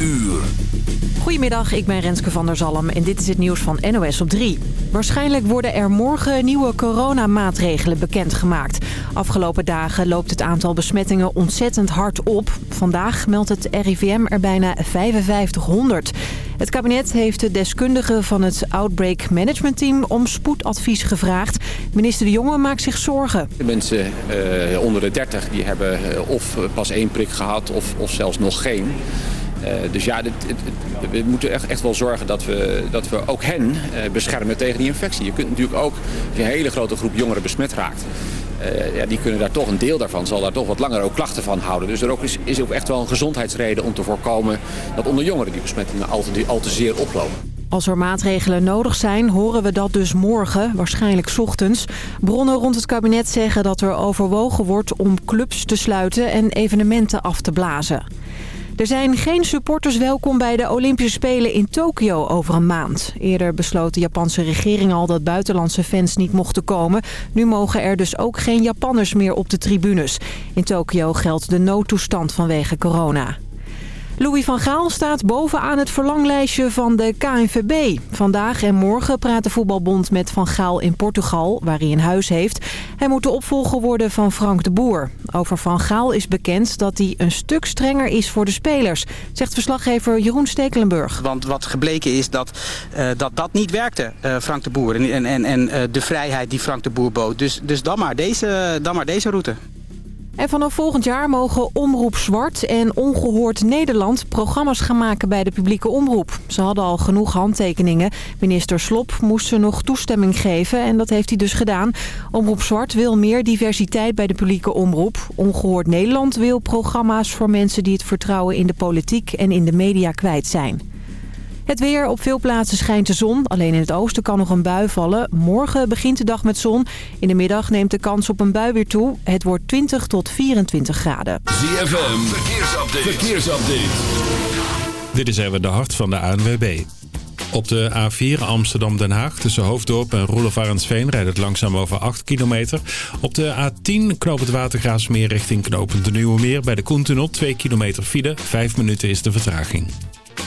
uur. Goedemiddag, ik ben Renske van der Zalm en dit is het nieuws van NOS op 3. Waarschijnlijk worden er morgen nieuwe coronamaatregelen bekendgemaakt. Afgelopen dagen loopt het aantal besmettingen ontzettend hard op. Vandaag meldt het RIVM er bijna 5500. Het kabinet heeft de deskundigen van het Outbreak Management Team om spoedadvies gevraagd. Minister De Jonge maakt zich zorgen. De mensen uh, onder de 30 die hebben uh, of pas één prik gehad of, of zelfs nog geen. Uh, dus ja, dit, we moeten echt, wel zorgen dat we, dat we ook hen uh, beschermen tegen die infectie. Je kunt natuurlijk ook, als je een hele grote groep jongeren besmet raakt... Uh, ja, die kunnen daar toch, een deel daarvan zal daar toch wat langer ook klachten van houden. Dus er ook is, is ook echt wel een gezondheidsreden om te voorkomen dat onder jongeren die besmettingen al te, al te zeer oplopen. Als er maatregelen nodig zijn, horen we dat dus morgen, waarschijnlijk ochtends. Bronnen rond het kabinet zeggen dat er overwogen wordt om clubs te sluiten en evenementen af te blazen. Er zijn geen supporters welkom bij de Olympische Spelen in Tokio over een maand. Eerder besloot de Japanse regering al dat buitenlandse fans niet mochten komen. Nu mogen er dus ook geen Japanners meer op de tribunes. In Tokio geldt de noodtoestand vanwege corona. Louis van Gaal staat bovenaan het verlanglijstje van de KNVB. Vandaag en morgen praat de voetbalbond met Van Gaal in Portugal, waar hij een huis heeft. Hij moet de opvolger worden van Frank de Boer. Over Van Gaal is bekend dat hij een stuk strenger is voor de spelers, zegt verslaggever Jeroen Stekelenburg. Want wat gebleken is dat uh, dat, dat niet werkte, uh, Frank de Boer. En, en, en uh, de vrijheid die Frank de Boer bood. Dus, dus dan, maar deze, dan maar deze route. En vanaf volgend jaar mogen Omroep Zwart en Ongehoord Nederland programma's gaan maken bij de publieke omroep. Ze hadden al genoeg handtekeningen. Minister Slop moest ze nog toestemming geven en dat heeft hij dus gedaan. Omroep Zwart wil meer diversiteit bij de publieke omroep. Ongehoord Nederland wil programma's voor mensen die het vertrouwen in de politiek en in de media kwijt zijn. Het weer. Op veel plaatsen schijnt de zon. Alleen in het oosten kan nog een bui vallen. Morgen begint de dag met zon. In de middag neemt de kans op een bui weer toe. Het wordt 20 tot 24 graden. ZFM. Verkeersupdate. Verkeersupdate. Dit is even de hart van de ANWB. Op de A4 Amsterdam-Den Haag tussen Hoofddorp en Roelofarensveen rijdt het langzaam over 8 kilometer. Op de A10 knoopt het Watergraafsmeer richting knooppunt de Nieuwe Meer bij de Koentunnel 2 kilometer file. 5 minuten is de vertraging.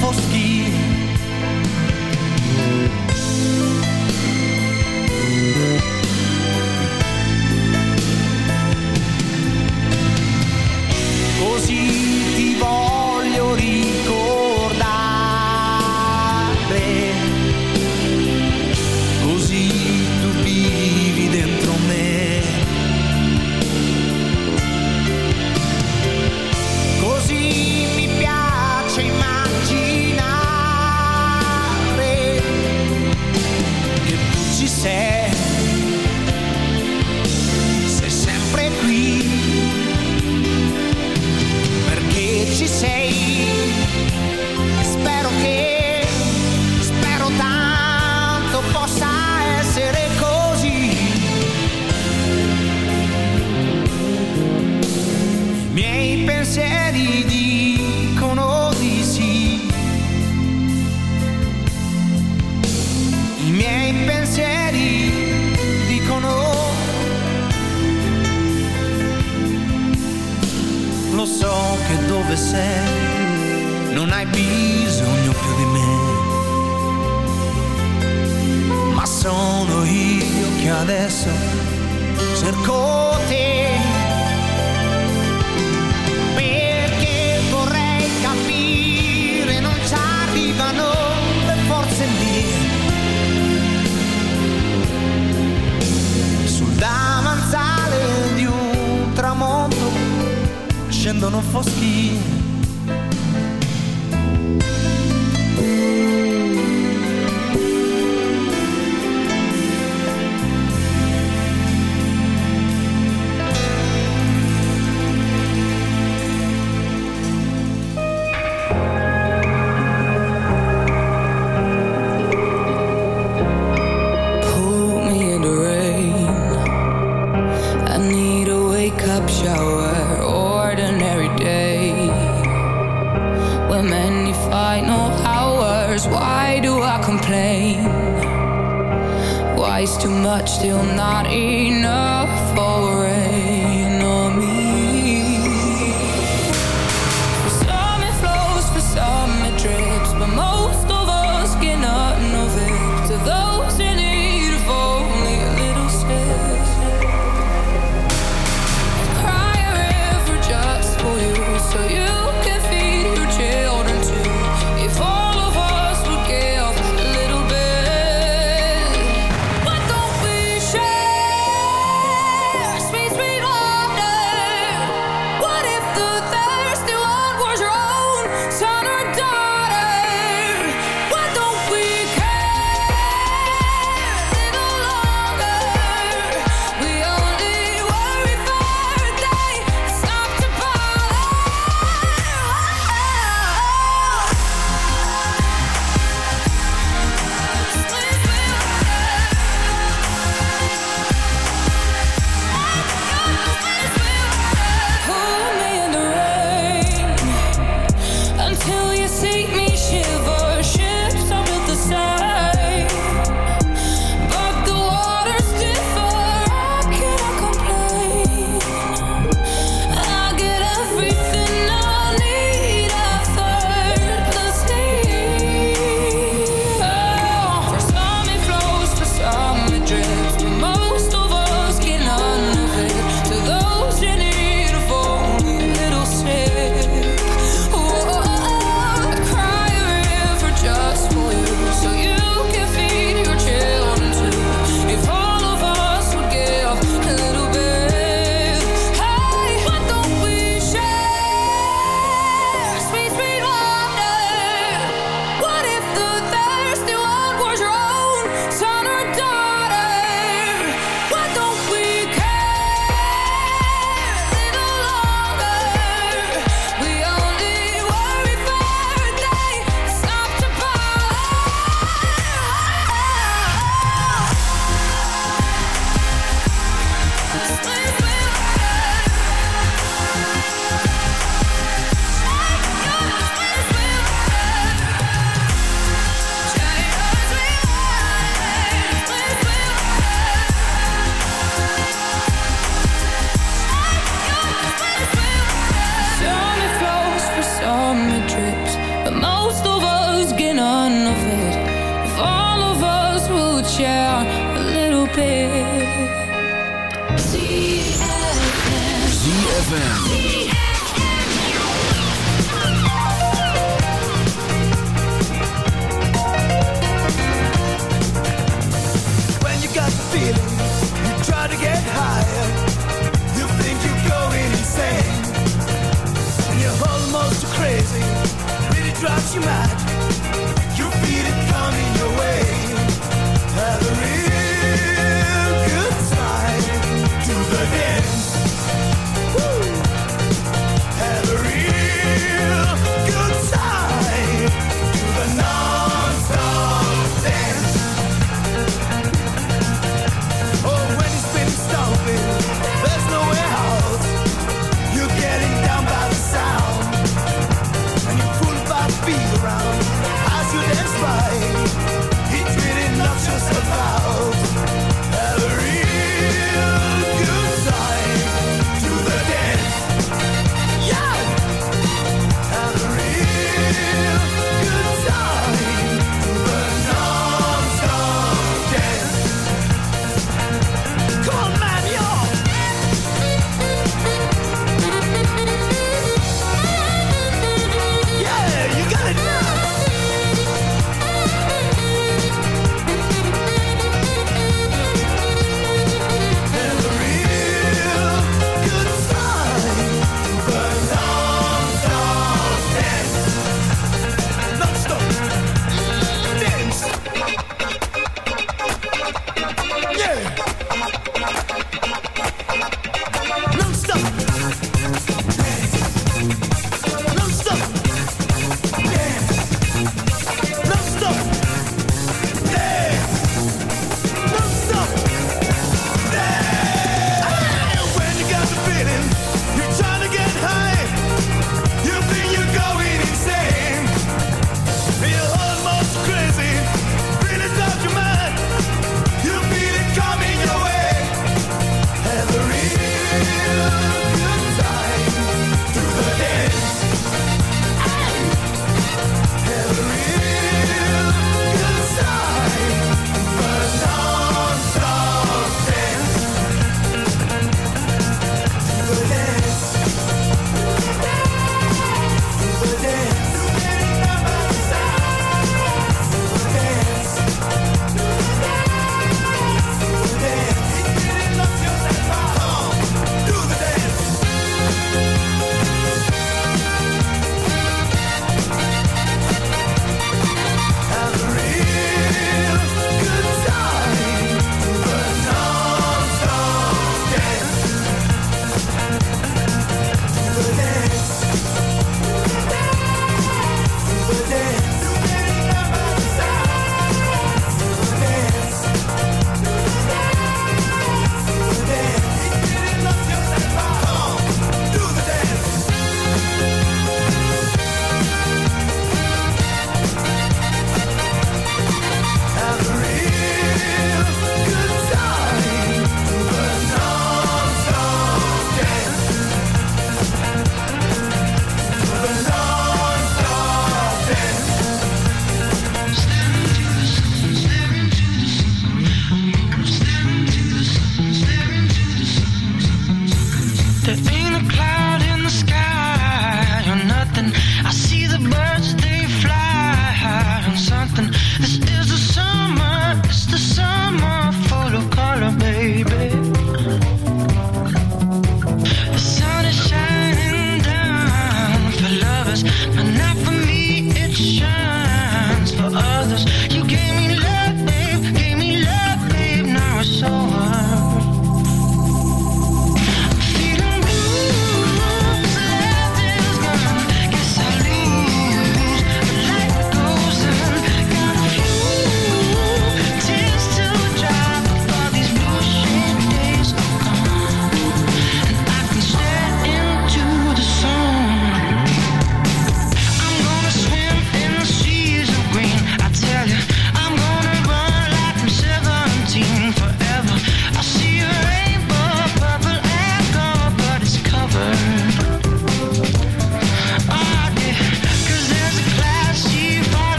fosquito however many final hours. Why do I complain? Why is too much still not enough for it?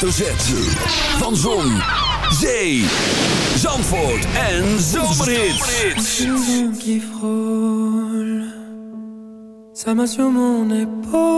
hoofdletter Van Zon, Zee, Zandvoort en Zomerhits. qui frôle, ça m'a sur mon épaule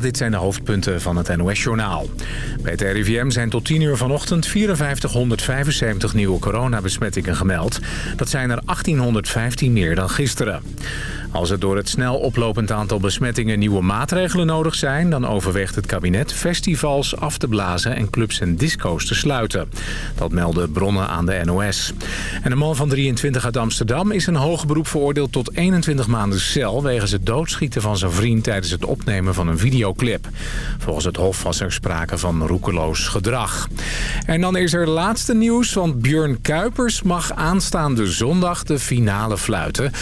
Dit zijn de hoofdpunten van het NOS-journaal. Bij het RIVM zijn tot 10 uur vanochtend 5475 nieuwe coronabesmettingen gemeld. Dat zijn er 1815 meer dan gisteren. Als er door het snel oplopend aantal besmettingen nieuwe maatregelen nodig zijn... dan overweegt het kabinet festivals af te blazen en clubs en disco's te sluiten. Dat melden bronnen aan de NOS. En een man van 23 uit Amsterdam is een hoger beroep veroordeeld tot 21 maanden cel... wegens het doodschieten van zijn vriend tijdens het opnemen van een videoclip. Volgens het Hof was er sprake van roekeloos gedrag. En dan is er laatste nieuws, want Björn Kuipers mag aanstaande zondag de finale fluiten.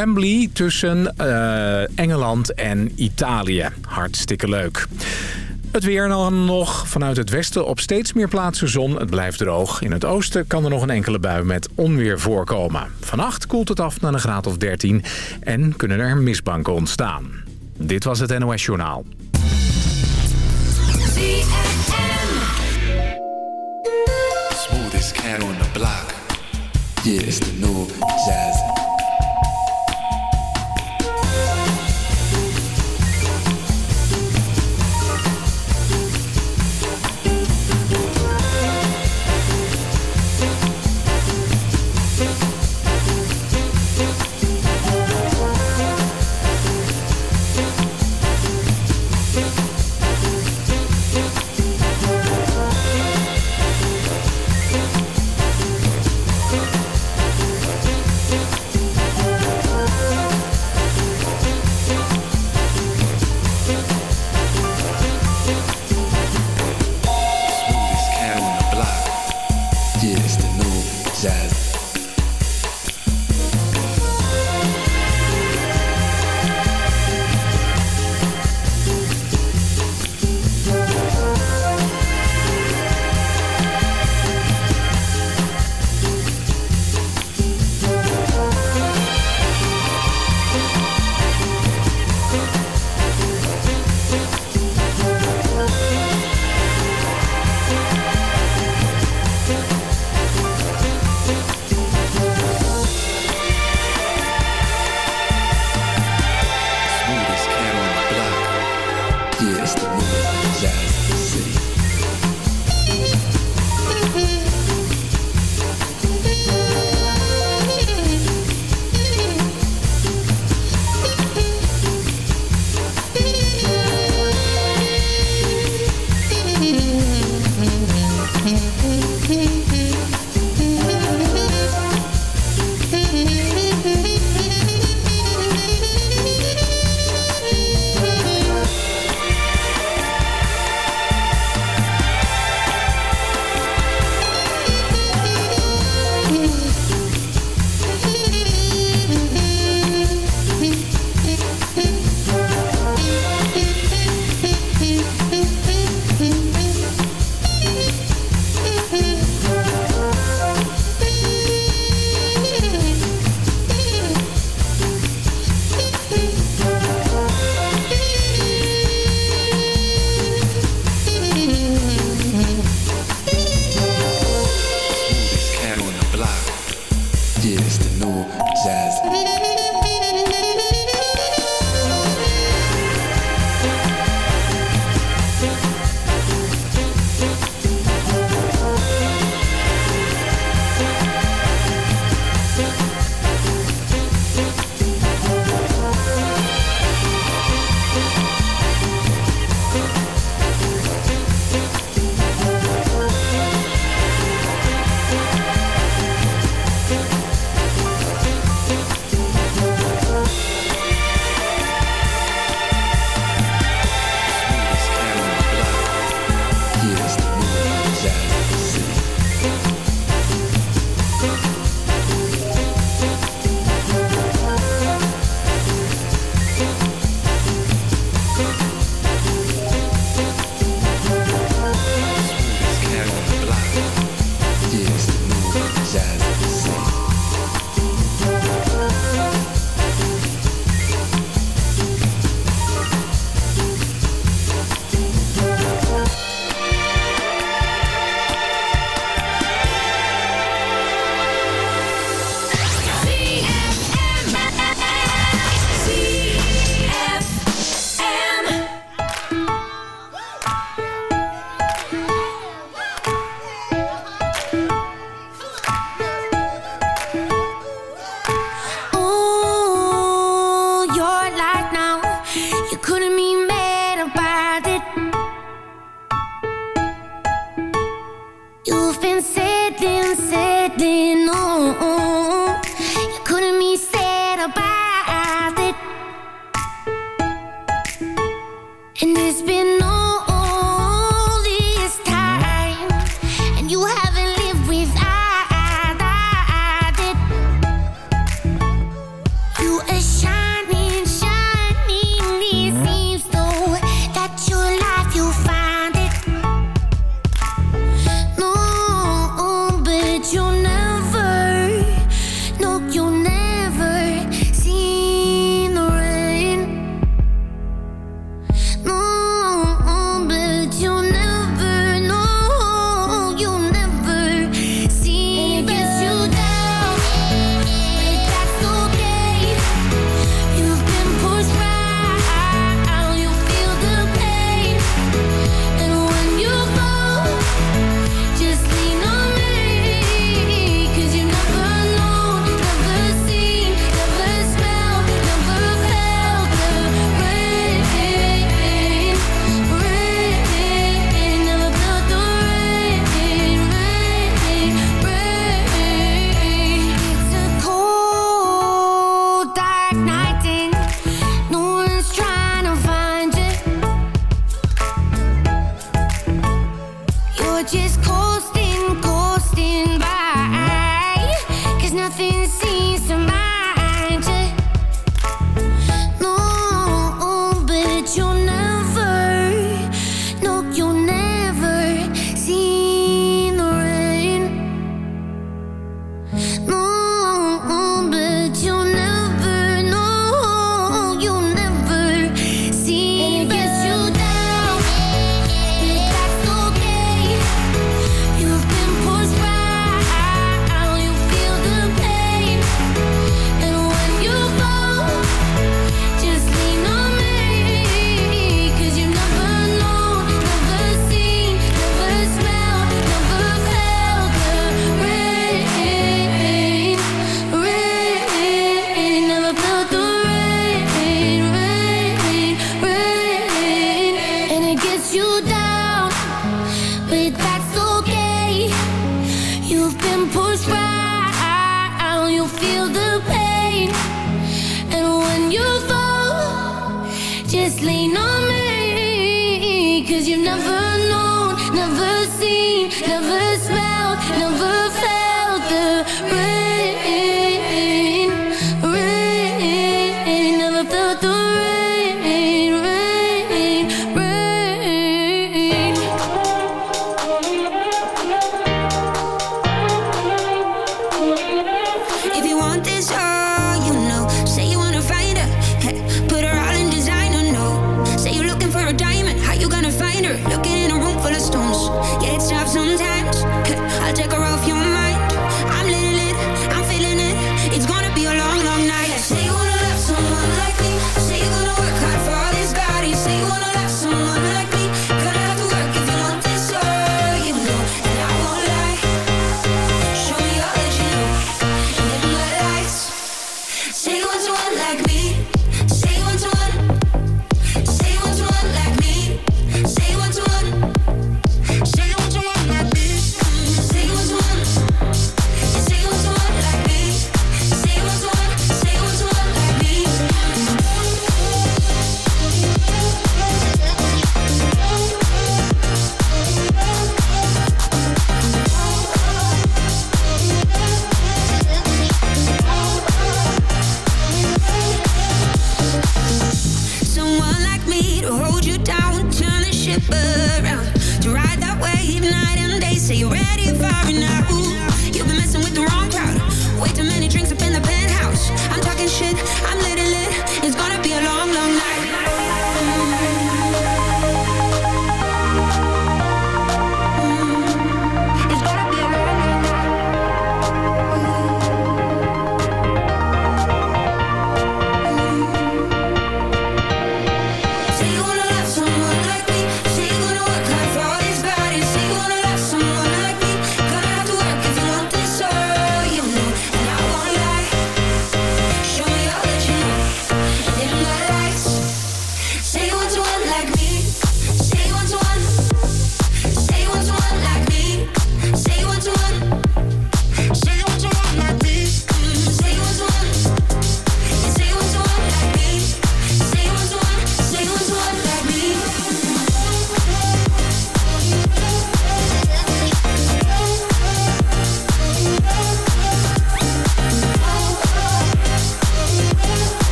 Wembley tussen eh, Engeland en Italië. Hartstikke leuk. Het weer dan nog. Vanuit het westen op steeds meer plaatsen zon. Het blijft droog. In het oosten kan er nog een enkele bui met onweer voorkomen. Vannacht koelt het af naar een graad of 13 en kunnen er mistbanken ontstaan. Dit was het NOS Journaal.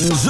Zandvoort